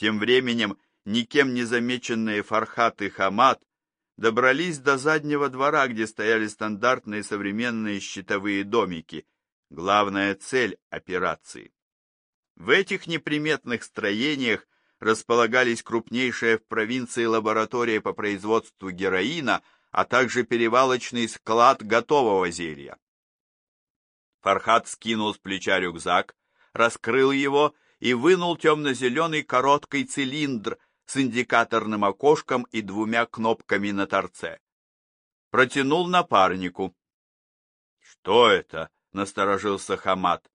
Тем временем никем не замеченные Фархат и Хамад добрались до заднего двора, где стояли стандартные современные щитовые домики, главная цель операции. В этих неприметных строениях располагались крупнейшая в провинции лаборатория по производству героина, а также перевалочный склад готового зелья. Фархат скинул с плеча рюкзак, раскрыл его и вынул темно-зеленый короткий цилиндр с индикаторным окошком и двумя кнопками на торце. Протянул напарнику. — Что это? — насторожился Хамат.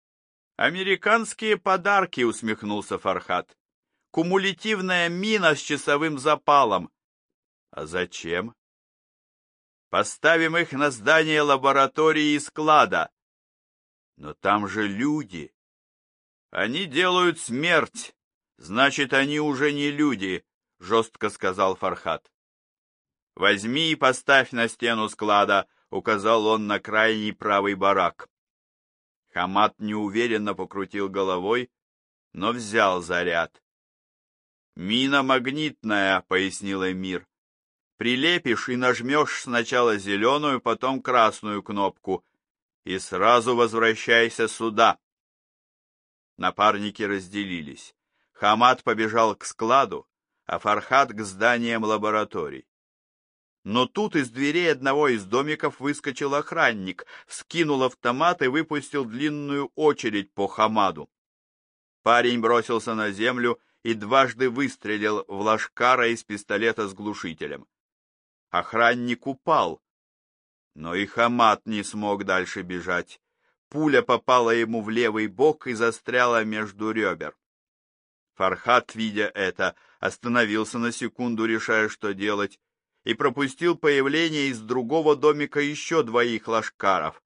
— Американские подарки, — усмехнулся Фархат. — Кумулятивная мина с часовым запалом. — А зачем? — Поставим их на здание лаборатории и склада. — Но там же люди. Они делают смерть, значит, они уже не люди, — жестко сказал Фархат. — Возьми и поставь на стену склада, — указал он на крайний правый барак. Хамат неуверенно покрутил головой, но взял заряд. «Мина магнитная», — пояснил Эмир. «Прилепишь и нажмешь сначала зеленую, потом красную кнопку, и сразу возвращайся сюда». Напарники разделились. Хамат побежал к складу, а Фархат к зданиям лабораторий. Но тут из дверей одного из домиков выскочил охранник, вскинул автомат и выпустил длинную очередь по Хамаду. Парень бросился на землю и дважды выстрелил в Лашкара из пистолета с глушителем. Охранник упал, но и Хамад не смог дальше бежать. Пуля попала ему в левый бок и застряла между ребер. Фархат, видя это, остановился на секунду, решая, что делать, и пропустил появление из другого домика еще двоих лашкаров.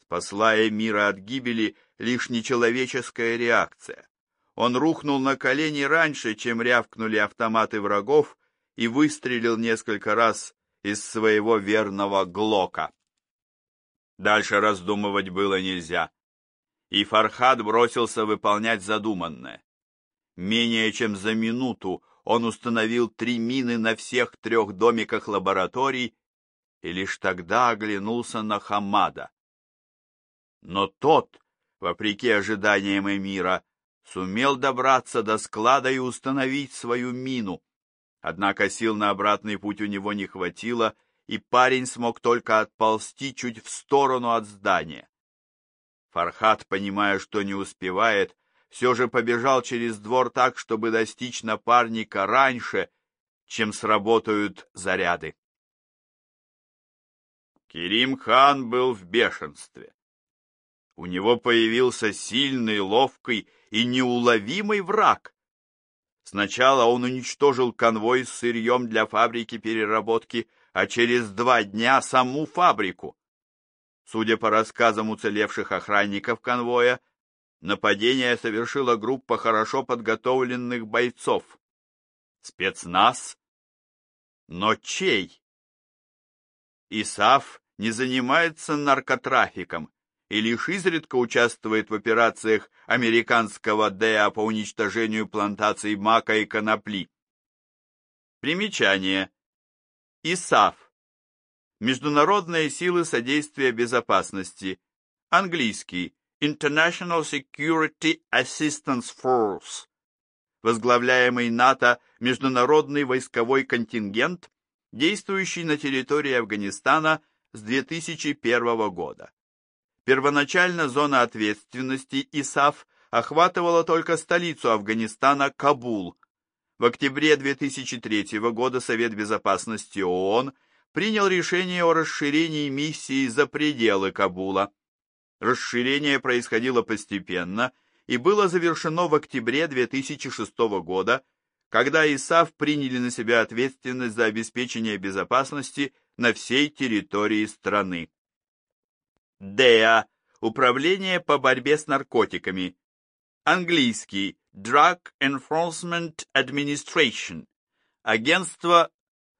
Спасла Эмира от гибели лишь нечеловеческая реакция. Он рухнул на колени раньше, чем рявкнули автоматы врагов, и выстрелил несколько раз из своего верного глока. Дальше раздумывать было нельзя, и Фархад бросился выполнять задуманное. Менее чем за минуту он установил три мины на всех трех домиках лабораторий и лишь тогда оглянулся на Хамада. Но тот, вопреки ожиданиям Эмира, сумел добраться до склада и установить свою мину. Однако сил на обратный путь у него не хватило, и парень смог только отползти чуть в сторону от здания. Фархат, понимая, что не успевает, все же побежал через двор так, чтобы достичь напарника раньше, чем сработают заряды. Керим хан был в бешенстве. У него появился сильный, ловкий и неуловимый враг. Сначала он уничтожил конвой с сырьем для фабрики переработки, а через два дня саму фабрику. Судя по рассказам уцелевших охранников конвоя, нападение совершила группа хорошо подготовленных бойцов. Спецназ? Но чей? ИСАФ не занимается наркотрафиком и лишь изредка участвует в операциях американского ДЭА по уничтожению плантаций мака и конопли. Примечание. ИСАФ. Международные силы содействия безопасности. Английский. International Security Assistance Force, возглавляемый НАТО международный войсковой контингент, действующий на территории Афганистана с 2001 года. Первоначально зона ответственности ИСАФ охватывала только столицу Афганистана Кабул. В октябре 2003 года Совет Безопасности ООН принял решение о расширении миссии за пределы Кабула. Расширение происходило постепенно и было завершено в октябре 2006 года, когда ИСАФ приняли на себя ответственность за обеспечение безопасности на всей территории страны. ДЭА – Управление по борьбе с наркотиками. Английский Drug Enforcement Administration. Агентство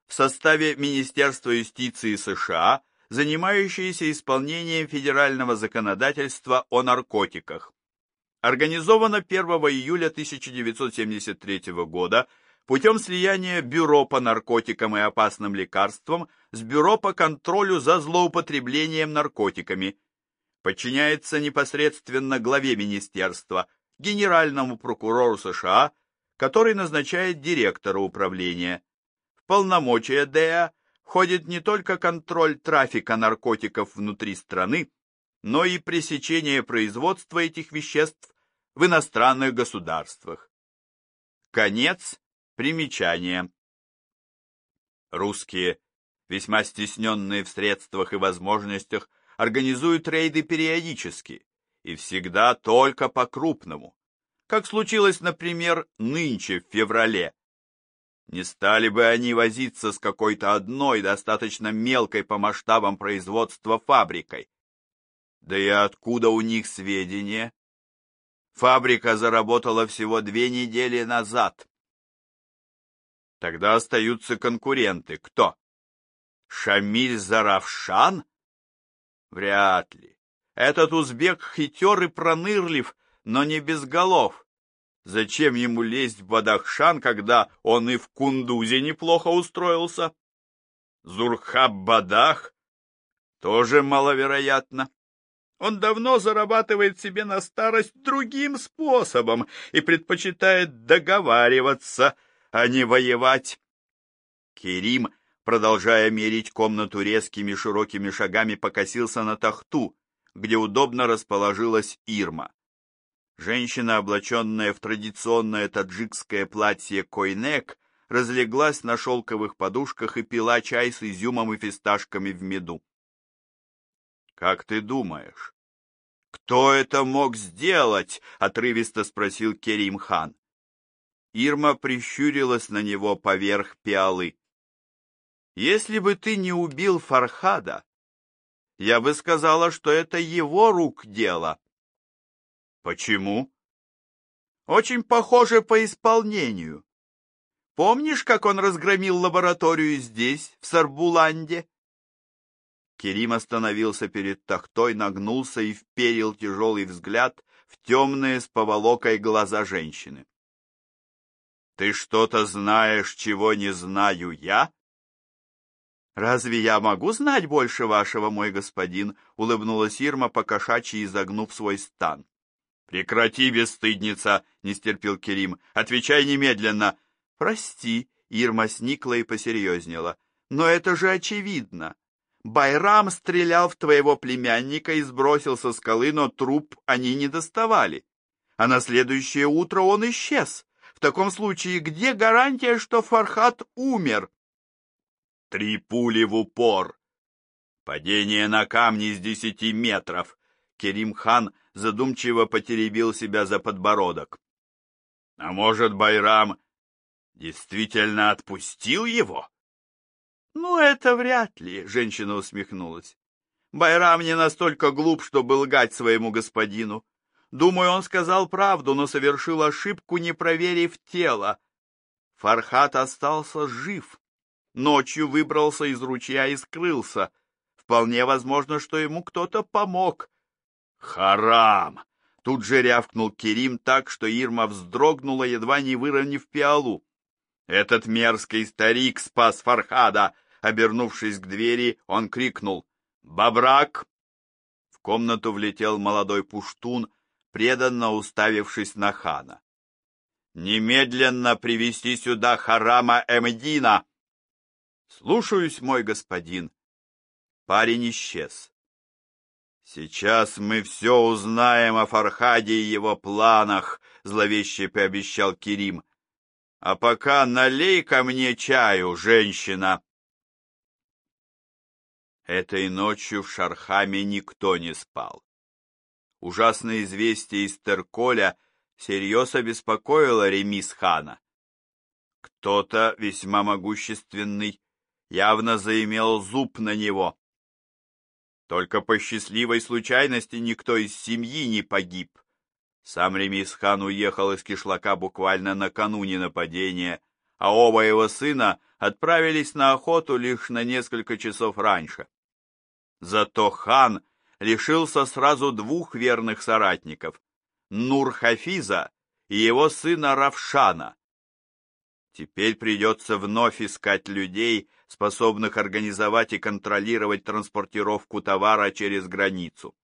в составе Министерства юстиции США – занимающиеся исполнением федерального законодательства о наркотиках. организована 1 июля 1973 года путем слияния Бюро по наркотикам и опасным лекарствам с Бюро по контролю за злоупотреблением наркотиками, подчиняется непосредственно главе министерства, генеральному прокурору США, который назначает директора управления. В полномочия ДЭА входит не только контроль трафика наркотиков внутри страны, но и пресечение производства этих веществ в иностранных государствах. Конец примечания. Русские, весьма стесненные в средствах и возможностях, организуют рейды периодически и всегда только по-крупному, как случилось, например, нынче в феврале. Не стали бы они возиться с какой-то одной достаточно мелкой по масштабам производства фабрикой, да и откуда у них сведения? Фабрика заработала всего две недели назад. Тогда остаются конкуренты. Кто? Шамиль Заравшан? Вряд ли. Этот узбек хитер и пронырлив, но не без голов. Зачем ему лезть в Бадахшан, когда он и в Кундузе неплохо устроился? Зурхаб Бадах? Тоже маловероятно. Он давно зарабатывает себе на старость другим способом и предпочитает договариваться, а не воевать. Керим, продолжая мерить комнату резкими широкими шагами, покосился на тахту, где удобно расположилась Ирма. Женщина, облаченная в традиционное таджикское платье койнек, разлеглась на шелковых подушках и пила чай с изюмом и фисташками в меду. «Как ты думаешь, кто это мог сделать?» — отрывисто спросил Керим хан. Ирма прищурилась на него поверх пиалы. «Если бы ты не убил Фархада, я бы сказала, что это его рук дело». «Почему?» «Очень похоже по исполнению. Помнишь, как он разгромил лабораторию здесь, в Сарбуланде?» Керим остановился перед тахтой, нагнулся и вперил тяжелый взгляд в темные с поволокой глаза женщины. «Ты что-то знаешь, чего не знаю я?» «Разве я могу знать больше вашего, мой господин?» — улыбнулась Ирма, покошачьи изогнув свой стан. «Прекрати, бесстыдница!» — не стерпел Керим. «Отвечай немедленно!» «Прости!» — Ирма сникла и посерьезнела. «Но это же очевидно! Байрам стрелял в твоего племянника и сбросил со скалы, но труп они не доставали. А на следующее утро он исчез. В таком случае где гарантия, что Фархат умер? Три пули в упор. Падение на камни с десяти метров. Керим-хан задумчиво потеребил себя за подбородок. А может, Байрам действительно отпустил его? «Ну, это вряд ли», — женщина усмехнулась. «Байрам не настолько глуп, чтобы лгать своему господину. Думаю, он сказал правду, но совершил ошибку, не проверив тело. Фархат остался жив. Ночью выбрался из ручья и скрылся. Вполне возможно, что ему кто-то помог». «Харам!» Тут же рявкнул Керим так, что Ирма вздрогнула, едва не выронив пиалу. «Этот мерзкий старик спас Фархада! Обернувшись к двери, он крикнул «Бабрак!». В комнату влетел молодой пуштун, преданно уставившись на хана. «Немедленно привести сюда Харама Эмдина!» «Слушаюсь, мой господин!» Парень исчез. «Сейчас мы все узнаем о Фархаде и его планах», — зловеще пообещал Кирим. «А пока налей ко мне чаю, женщина!» Этой ночью в Шархаме никто не спал. Ужасное известие из Терколя всерьез обеспокоило Ремис хана. Кто-то весьма могущественный явно заимел зуб на него. Только по счастливой случайности никто из семьи не погиб. Сам Ремис хан уехал из кишлака буквально накануне нападения, а оба его сына отправились на охоту лишь на несколько часов раньше. Зато хан лишился сразу двух верных соратников, Нур-Хафиза и его сына Равшана. Теперь придется вновь искать людей, способных организовать и контролировать транспортировку товара через границу.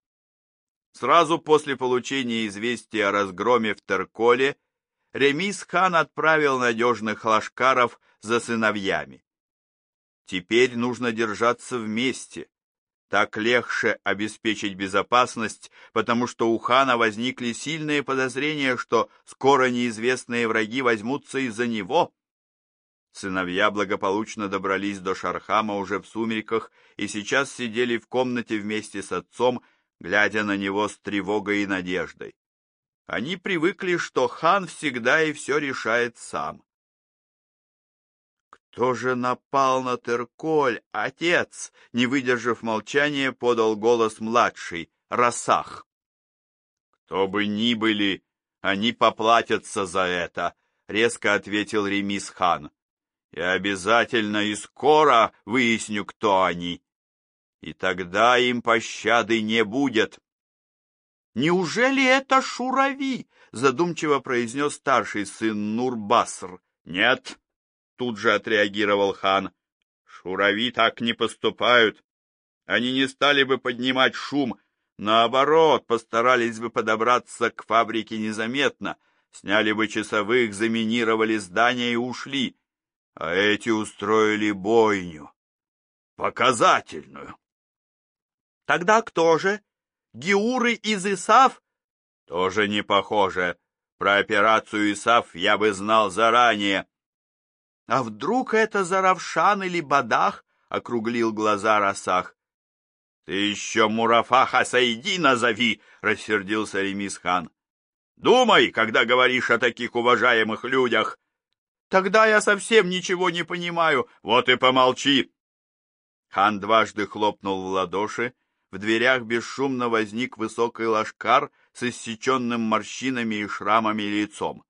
Сразу после получения известия о разгроме в Терколе Ремис хан отправил надежных лашкаров за сыновьями. Теперь нужно держаться вместе. Так легче обеспечить безопасность, потому что у хана возникли сильные подозрения, что скоро неизвестные враги возьмутся из-за него. Сыновья благополучно добрались до Шархама уже в сумерках и сейчас сидели в комнате вместе с отцом, глядя на него с тревогой и надеждой. Они привыкли, что хан всегда и все решает сам. «Кто же напал на Терколь, отец?» Не выдержав молчания, подал голос младший, Расах. «Кто бы ни были, они поплатятся за это», — резко ответил Ремис хан. «Я обязательно и скоро выясню, кто они. И тогда им пощады не будет». «Неужели это Шурави?» — задумчиво произнес старший сын Нурбаср. «Нет», — тут же отреагировал хан. «Шурави так не поступают. Они не стали бы поднимать шум, наоборот, постарались бы подобраться к фабрике незаметно, сняли бы часовых, заминировали здание и ушли. А эти устроили бойню. Показательную». «Тогда кто же?» Геуры из Исав? Тоже не похоже. Про операцию Исав я бы знал заранее. А вдруг это Заравшан или Бадах? Округлил глаза Расах. Ты еще Мурафа Хасайди назови, рассердился Ремисхан. Думай, когда говоришь о таких уважаемых людях. Тогда я совсем ничего не понимаю. Вот и помолчи. Хан дважды хлопнул в ладоши, в дверях бесшумно возник высокий лашкар с иссеченным морщинами и шрамами лицом.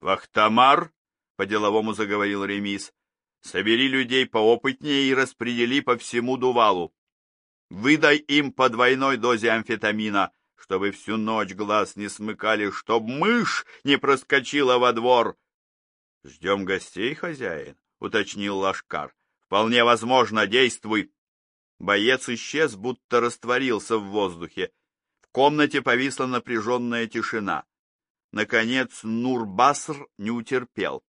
«Вахтамар!» — по-деловому заговорил Ремис. «Собери людей поопытнее и распредели по всему Дувалу. Выдай им по двойной дозе амфетамина, чтобы всю ночь глаз не смыкали, чтоб мышь не проскочила во двор». «Ждем гостей, хозяин», — уточнил Лашкар. «Вполне возможно, действуй». Боец исчез, будто растворился в воздухе. В комнате повисла напряженная тишина. Наконец Нурбаср не утерпел.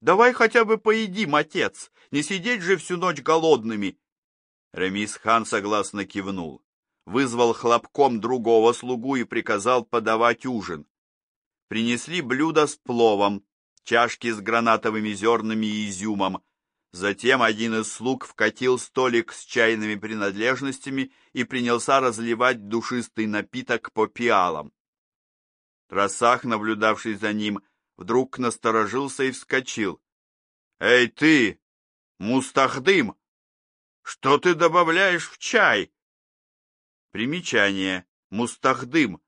«Давай хотя бы поедим, отец, не сидеть же всю ночь голодными!» Ремис хан согласно кивнул, вызвал хлопком другого слугу и приказал подавать ужин. Принесли блюдо с пловом, чашки с гранатовыми зернами и изюмом, Затем один из слуг вкатил столик с чайными принадлежностями и принялся разливать душистый напиток по пиалам. Расах, наблюдавший за ним, вдруг насторожился и вскочил. «Эй ты, Мустахдым, что ты добавляешь в чай?» Примечание. Мустахдым.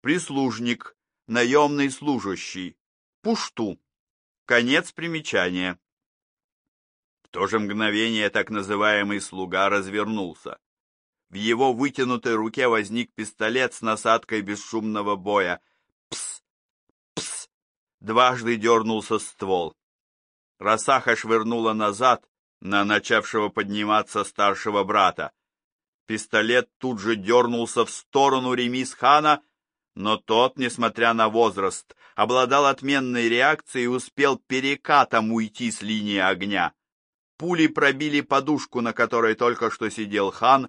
Прислужник. Наемный служащий. Пушту. Конец примечания. В то же мгновение так называемый слуга развернулся. В его вытянутой руке возник пистолет с насадкой бесшумного боя. Пс! Пс! Дважды дернулся ствол. Росаха швырнула назад на начавшего подниматься старшего брата. Пистолет тут же дернулся в сторону Ремис-хана, но тот, несмотря на возраст, обладал отменной реакцией и успел перекатом уйти с линии огня. Пули пробили подушку, на которой только что сидел хан,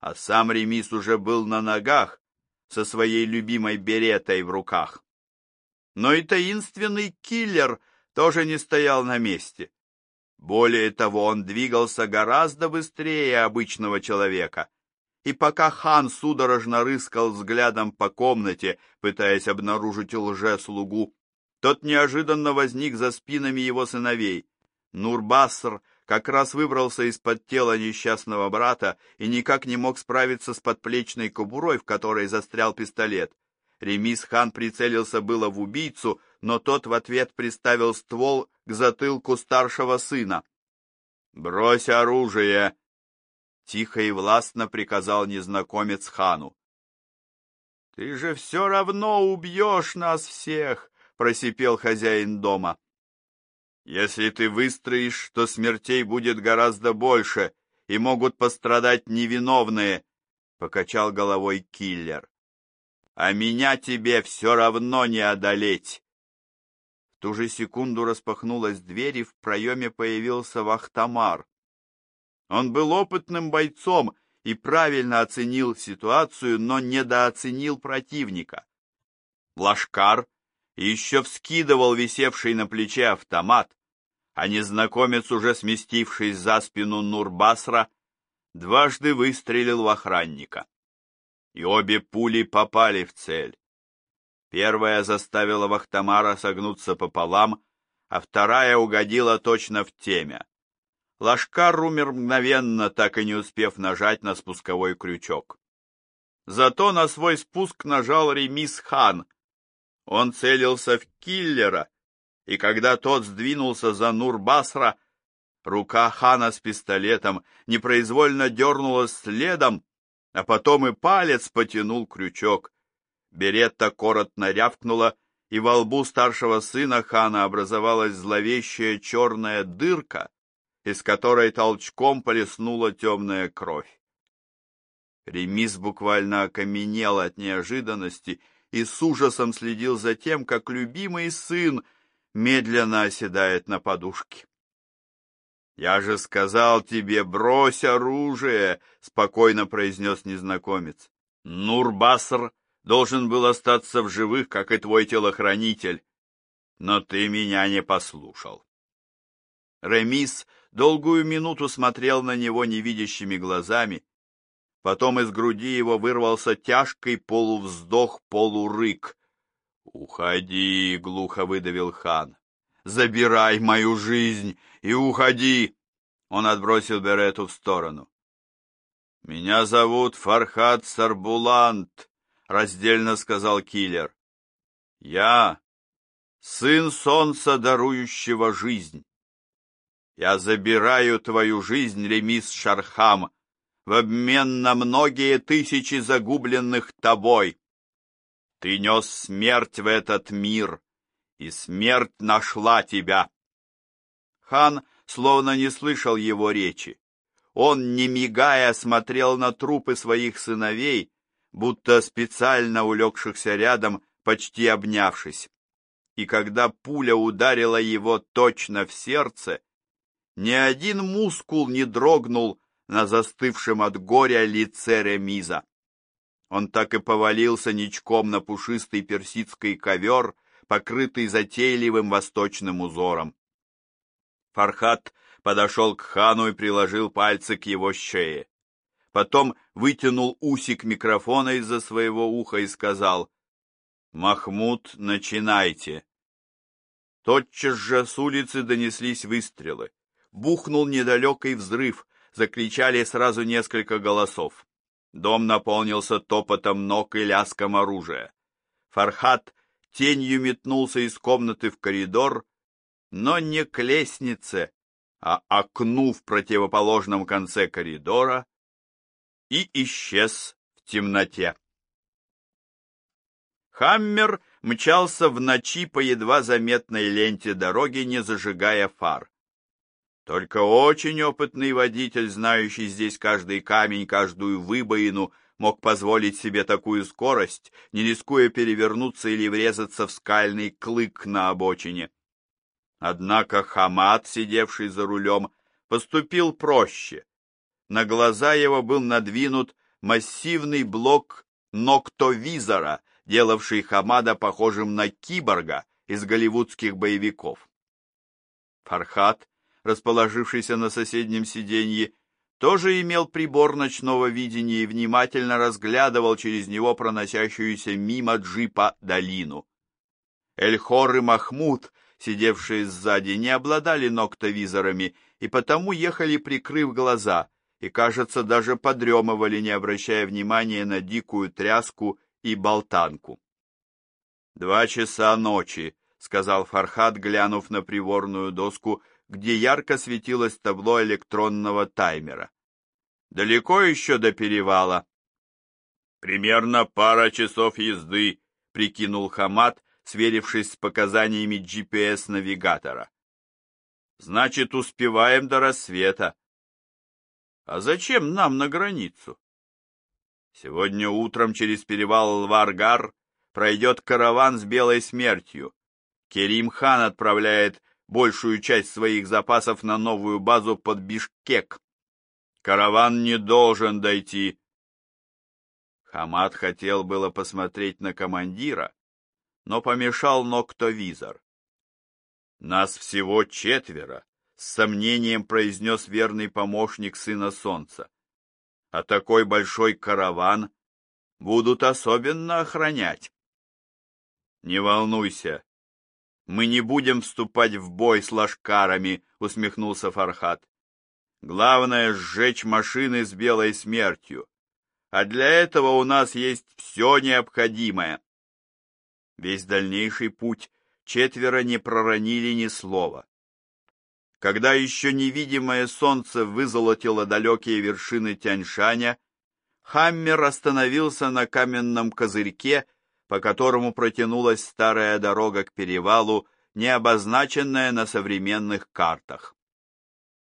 а сам Ремис уже был на ногах, со своей любимой беретой в руках. Но и таинственный киллер тоже не стоял на месте. Более того, он двигался гораздо быстрее обычного человека. И пока хан судорожно рыскал взглядом по комнате, пытаясь обнаружить лже-слугу, тот неожиданно возник за спинами его сыновей. Нурбаср как раз выбрался из-под тела несчастного брата и никак не мог справиться с подплечной кобурой, в которой застрял пистолет. Ремис хан прицелился было в убийцу, но тот в ответ приставил ствол к затылку старшего сына. «Брось оружие!» — тихо и властно приказал незнакомец хану. Ты же все равно убьешь нас всех, просипел хозяин дома. Если ты выстроишь, то смертей будет гораздо больше, и могут пострадать невиновные, покачал головой киллер. А меня тебе все равно не одолеть. В ту же секунду распахнулась дверь, и в проеме появился Вахтамар. Он был опытным бойцом и правильно оценил ситуацию, но недооценил противника. Лашкар еще вскидывал висевший на плече автомат, а незнакомец, уже сместившись за спину Нурбасра, дважды выстрелил в охранника. И обе пули попали в цель. Первая заставила Вахтамара согнуться пополам, а вторая угодила точно в темя. Лашкар умер мгновенно, так и не успев нажать на спусковой крючок. Зато на свой спуск нажал Ремис Хан. Он целился в киллера, и когда тот сдвинулся за Нурбасра, рука Хана с пистолетом непроизвольно дернулась следом, а потом и палец потянул крючок. Беретта коротко рявкнула, и во лбу старшего сына Хана образовалась зловещая черная дырка, из которой толчком полеснула темная кровь. Ремис буквально окаменел от неожиданности и с ужасом следил за тем, как любимый сын медленно оседает на подушке. «Я же сказал тебе, брось оружие!» — спокойно произнес незнакомец. «Нурбаср должен был остаться в живых, как и твой телохранитель, но ты меня не послушал». Ремис долгую минуту смотрел на него невидящими глазами. Потом из груди его вырвался тяжкий полувздох-полурык. «Уходи!» — глухо выдавил хан. «Забирай мою жизнь и уходи!» Он отбросил Берету в сторону. «Меня зовут Фархад Сарбулант», — раздельно сказал киллер. «Я — сын солнца, дарующего жизнь. Я забираю твою жизнь, Ремис Шархам, в обмен на многие тысячи загубленных тобой. Ты нес смерть в этот мир, и смерть нашла тебя. Хан словно не слышал его речи. Он, не мигая, смотрел на трупы своих сыновей, будто специально улегшихся рядом, почти обнявшись. И когда пуля ударила его точно в сердце, ни один мускул не дрогнул на застывшем от горя лице Ремиза. Он так и повалился ничком на пушистый персидский ковер, покрытый затейливым восточным узором. Фархат подошел к хану и приложил пальцы к его шее. Потом вытянул усик микрофона из-за своего уха и сказал «Махмуд, начинайте». Тотчас же с улицы донеслись выстрелы бухнул недалекий взрыв, закричали сразу несколько голосов. Дом наполнился топотом ног и ляском оружия. Фархат тенью метнулся из комнаты в коридор, но не к лестнице, а окну в противоположном конце коридора и исчез в темноте. Хаммер мчался в ночи по едва заметной ленте дороги, не зажигая фар. Только очень опытный водитель, знающий здесь каждый камень, каждую выбоину, мог позволить себе такую скорость, не рискуя перевернуться или врезаться в скальный клык на обочине. Однако Хамад, сидевший за рулем, поступил проще. На глаза его был надвинут массивный блок ноктовизора, делавший Хамада похожим на киборга из голливудских боевиков. Фархат расположившийся на соседнем сиденье, тоже имел прибор ночного видения и внимательно разглядывал через него проносящуюся мимо джипа долину. Эльхор и Махмуд, сидевшие сзади, не обладали ноктовизорами и потому ехали, прикрыв глаза, и, кажется, даже подремывали, не обращая внимания на дикую тряску и болтанку. «Два часа ночи», — сказал Фархад, глянув на приворную доску где ярко светилось табло электронного таймера. «Далеко еще до перевала?» Примерно пара часов езды, прикинул Хамат, сверившись с показаниями GPS-навигатора. Значит, успеваем до рассвета. А зачем нам на границу? Сегодня утром через перевал Лваргар пройдет караван с белой смертью. Керим-хан отправляет большую часть своих запасов на новую базу под Бишкек. Караван не должен дойти. Хамат хотел было посмотреть на командира, но помешал ноктовизор. Нас всего четверо, с сомнением произнес верный помощник сына солнца. А такой большой караван будут особенно охранять. Не волнуйся, мы не будем вступать в бой с лашкарами, усмехнулся Фархат. Главное — сжечь машины с белой смертью. А для этого у нас есть все необходимое. Весь дальнейший путь четверо не проронили ни слова. Когда еще невидимое солнце вызолотило далекие вершины Тяньшаня, Хаммер остановился на каменном козырьке, по которому протянулась старая дорога к перевалу, не обозначенная на современных картах.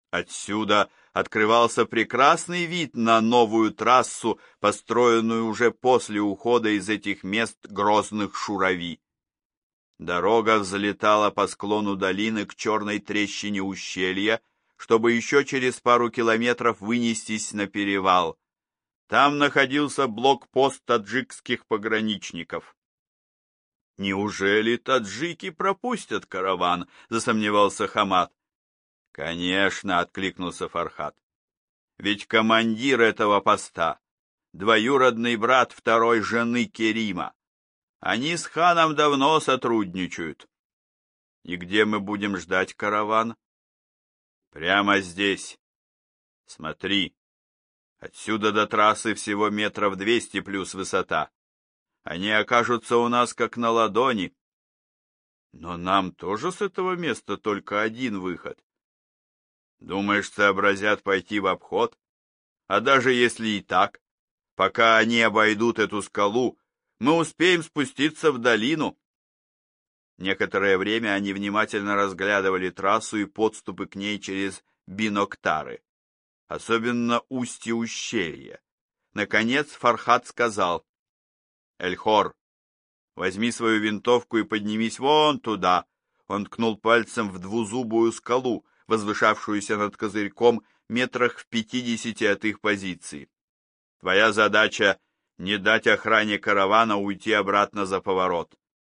Отсюда открывался прекрасный вид на новую трассу, построенную уже после ухода из этих мест грозных шурави. Дорога взлетала по склону долины к черной трещине ущелья, чтобы еще через пару километров вынестись на перевал. Там находился блокпост таджикских пограничников. «Неужели таджики пропустят караван?» — засомневался Хамад. «Конечно», — откликнулся Фархат. «Ведь командир этого поста — двоюродный брат второй жены Керима. Они с ханом давно сотрудничают. И где мы будем ждать караван? Прямо здесь. Смотри, отсюда до трассы всего метров двести плюс высота. Они окажутся у нас как на ладони. Но нам тоже с этого места только один выход. Думаешь, сообразят пойти в обход? А даже если и так, пока они обойдут эту скалу, мы успеем спуститься в долину. Некоторое время они внимательно разглядывали трассу и подступы к ней через биноктары, особенно устье ущелья. Наконец Фархат сказал, «Эльхор, возьми свою винтовку и поднимись вон туда». Он ткнул пальцем в двузубую скалу, возвышавшуюся над козырьком метрах в пятидесяти от их позиции. Твоя задача не дать охране каравана уйти обратно за поворот.